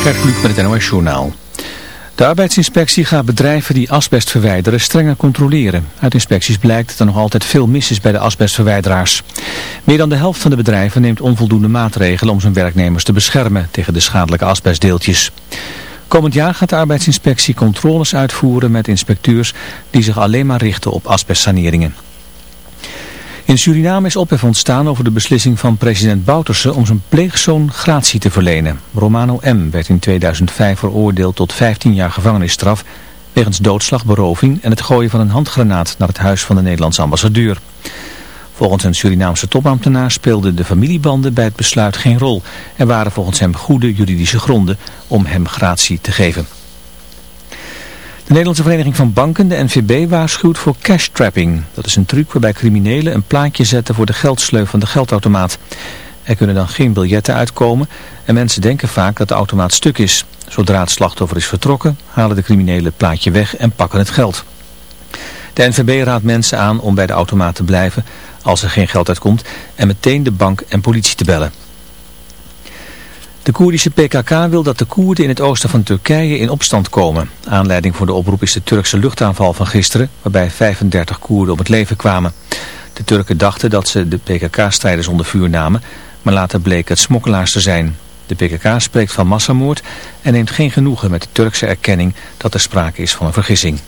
Gert Kluk met het NOS Journaal. De arbeidsinspectie gaat bedrijven die asbest verwijderen strenger controleren. Uit inspecties blijkt dat er nog altijd veel mis is bij de asbestverwijderaars. Meer dan de helft van de bedrijven neemt onvoldoende maatregelen om zijn werknemers te beschermen tegen de schadelijke asbestdeeltjes. Komend jaar gaat de arbeidsinspectie controles uitvoeren met inspecteurs die zich alleen maar richten op asbestsaneringen. In Suriname is ophef ontstaan over de beslissing van president Bouterse om zijn pleegzoon gratie te verlenen. Romano M. werd in 2005 veroordeeld tot 15 jaar gevangenisstraf wegens doodslag, beroving en het gooien van een handgranaat naar het huis van de Nederlandse ambassadeur. Volgens een Surinaamse topambtenaar speelden de familiebanden bij het besluit geen rol. Er waren volgens hem goede juridische gronden om hem gratie te geven. De Nederlandse Vereniging van Banken, de NVB, waarschuwt voor cash trapping. Dat is een truc waarbij criminelen een plaatje zetten voor de geldsleuf van de geldautomaat. Er kunnen dan geen biljetten uitkomen en mensen denken vaak dat de automaat stuk is. Zodra het slachtoffer is vertrokken, halen de criminelen het plaatje weg en pakken het geld. De NVB raadt mensen aan om bij de automaat te blijven als er geen geld uitkomt en meteen de bank en politie te bellen. De Koerdische PKK wil dat de Koerden in het oosten van Turkije in opstand komen. Aanleiding voor de oproep is de Turkse luchtaanval van gisteren, waarbij 35 Koerden om het leven kwamen. De Turken dachten dat ze de PKK-strijders onder vuur namen, maar later bleek het smokkelaars te zijn. De PKK spreekt van massamoord en neemt geen genoegen met de Turkse erkenning dat er sprake is van een vergissing.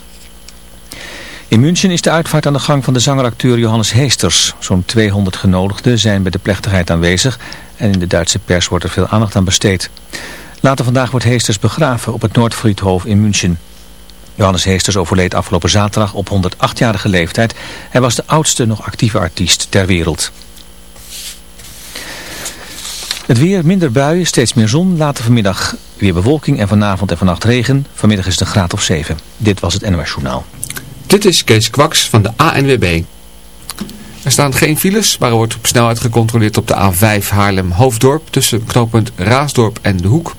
In München is de uitvaart aan de gang van de zangeracteur Johannes Heesters. Zo'n 200 genodigden zijn bij de plechtigheid aanwezig en in de Duitse pers wordt er veel aandacht aan besteed. Later vandaag wordt Heesters begraven op het Noordfriedhof in München. Johannes Heesters overleed afgelopen zaterdag op 108-jarige leeftijd. Hij was de oudste nog actieve artiest ter wereld. Het weer, minder buien, steeds meer zon. Later vanmiddag weer bewolking en vanavond en vannacht regen. Vanmiddag is het een graad of 7. Dit was het NOS Journaal. Dit is Kees Kwaks van de ANWB. Er staan geen files, maar er wordt op snelheid gecontroleerd op de A5 Haarlem-Hoofddorp tussen knooppunt Raasdorp en De Hoek.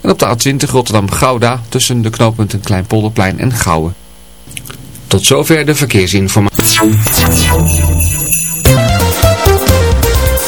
En op de A20 Rotterdam-Gouda tussen de knooppunten Kleinpolderplein en Gouwen. Tot zover de verkeersinformatie.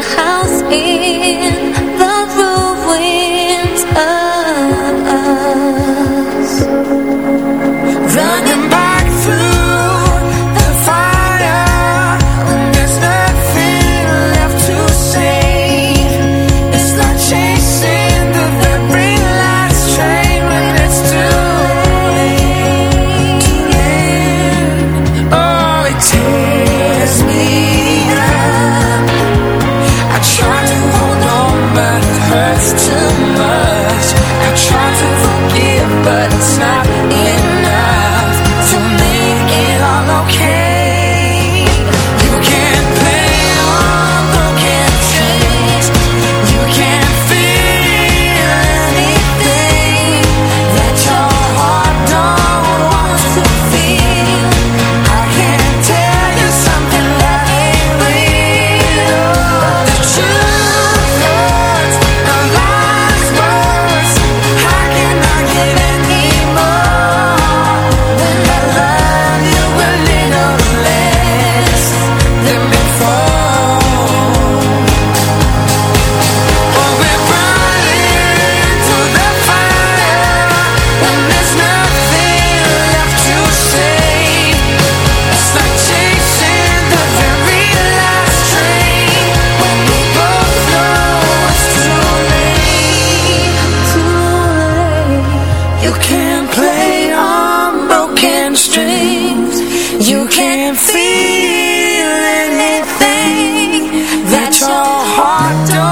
house in. so hard to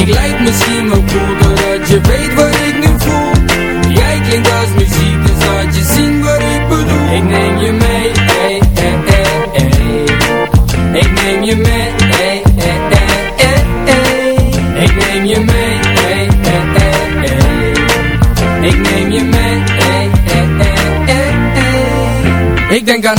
ik lijk misschien wel cool Doordat je weet wat ik nu voel Jij klinkt als muziek Dus laat je zien wat ik bedoel Ik neem je mee, ey, ey, ey, ey. Ik neem je mee. Ik neem je mee, ey. Ik neem je mee, ey, ey. Ik denk aan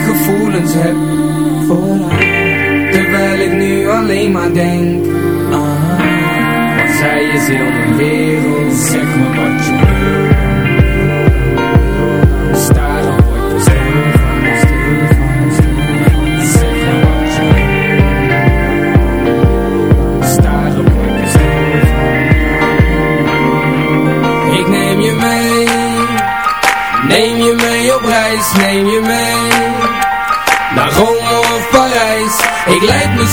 gevoelens heb Terwijl ik nu alleen maar denk haar Want zij is heel mijn wereld? Zeg wat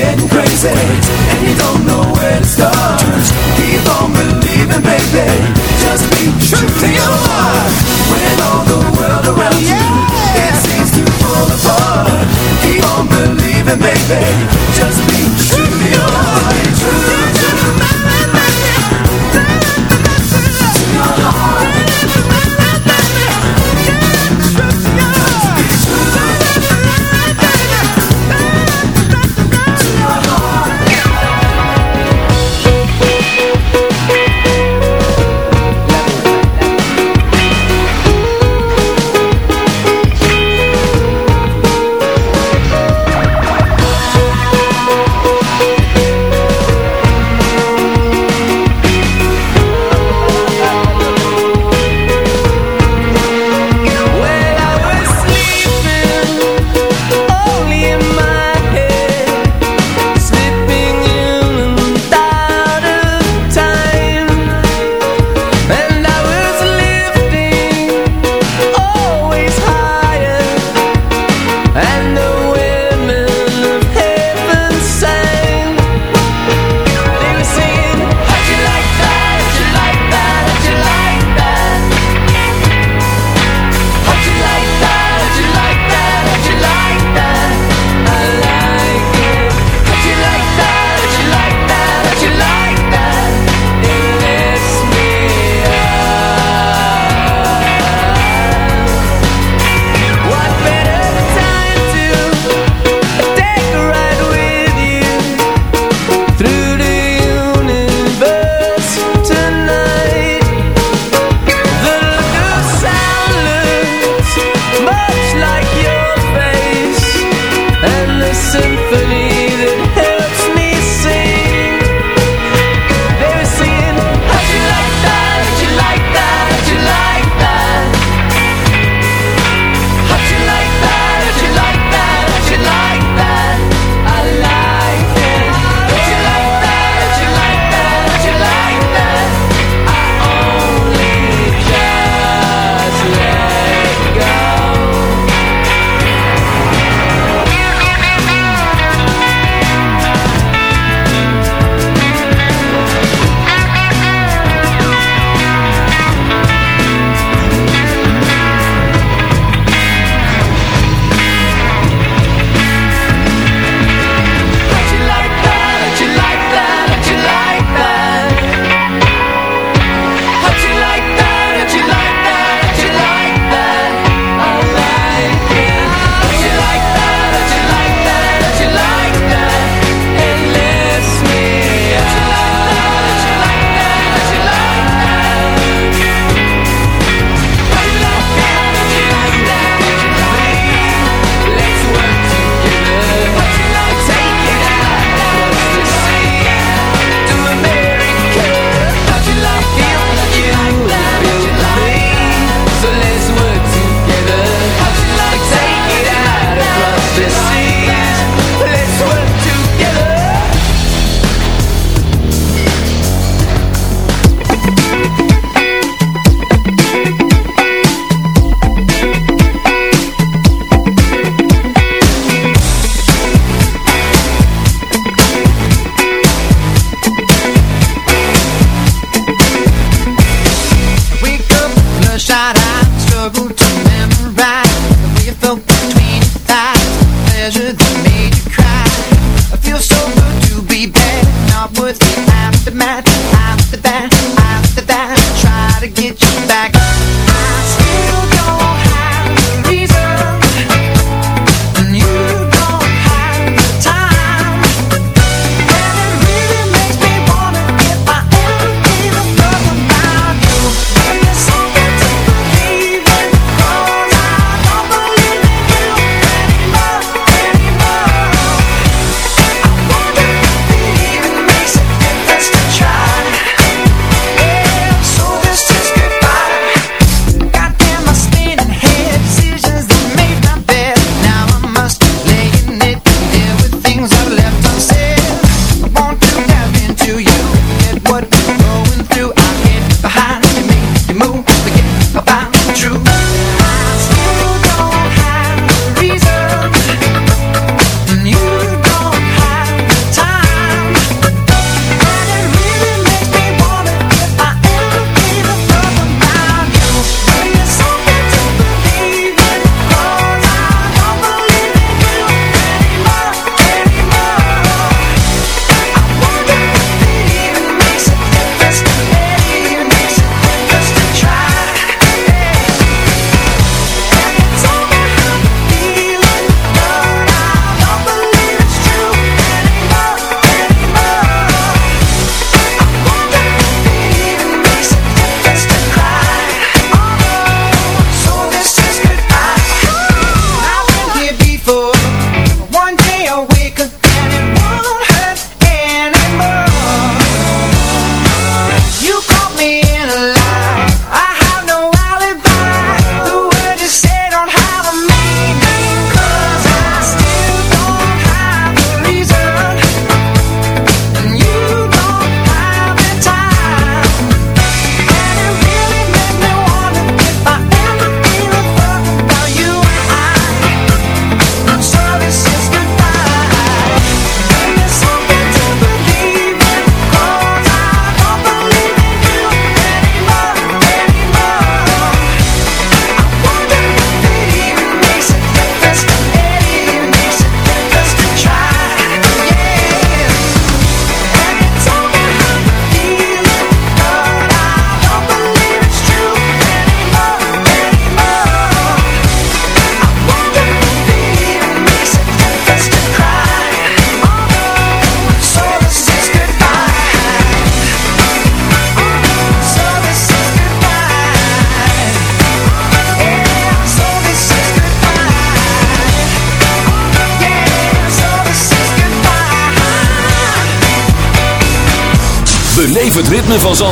getting crazy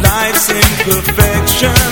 Life's imperfection.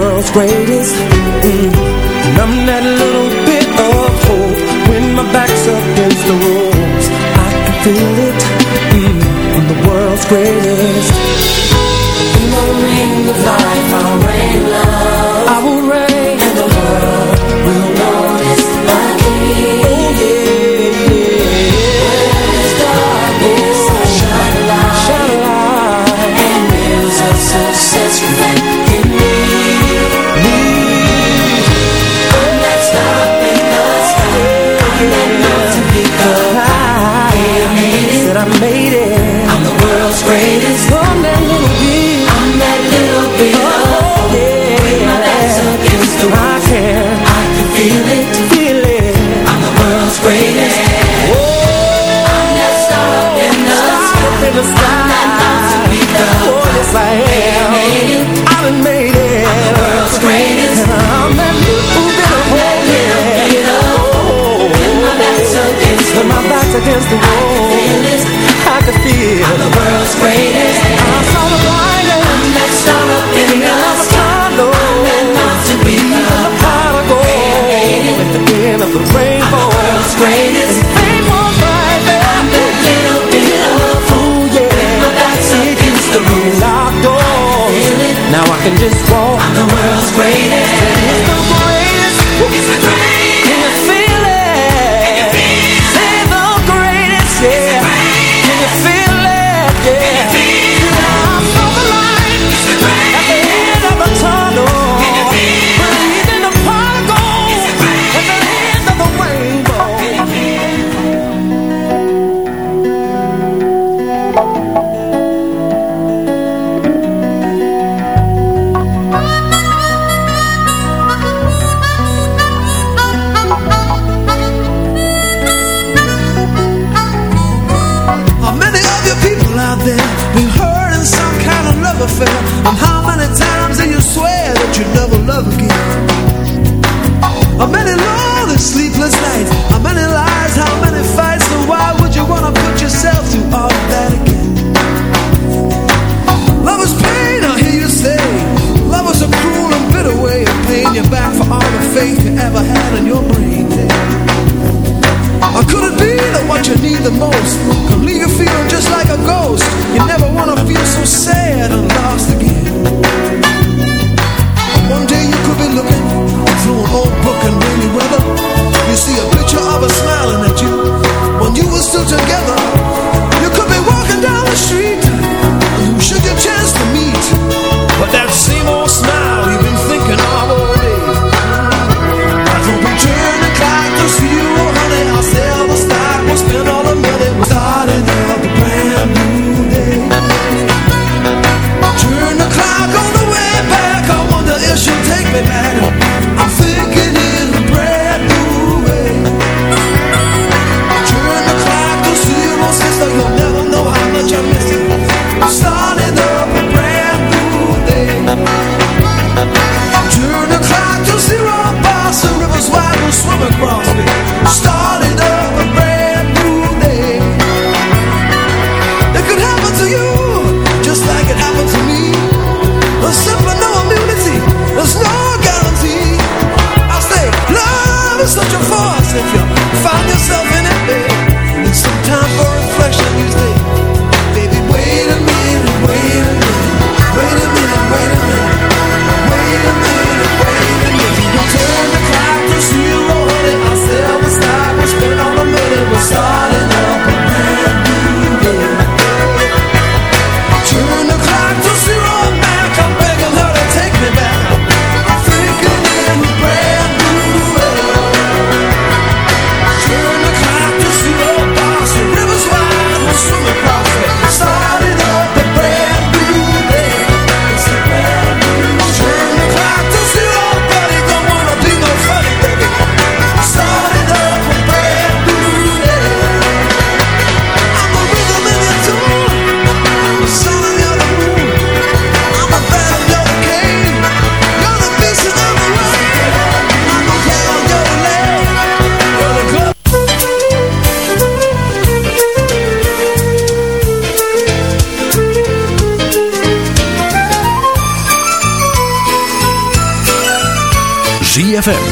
world's greatest, and I'm that little bit of hope when my back's up against the ropes. I can feel it, mm, I'm the world's greatest. You know ring of life, I'll rain love. I will reign, and the world will notice my king. Oh yeah, yeah. darkness, I shine shine a light, and wheels of success reflect I made it. I'm the world's greatest. I'm that little bit, I'm that little bit of hope. Yeah, my back's against the wall. I can, I can feel it, feel it. I'm the world's greatest. Oh, I'm that star up in the sky. Up in the sky. I'm that mountain peak up Oh, yes I am. I done made it. I'm the world's greatest. Against my back's against the wall. I can feel I'm the world's greatest. I saw the light. I'm that star up in the sky. I'm peak up the pot of gold. At the end of the rainbow. I'm the world's greatest. And fame was right there. I'm that little bit of hope. yeah. When my back's against the locked doors. Now I can just walk. I'm the world's greatest.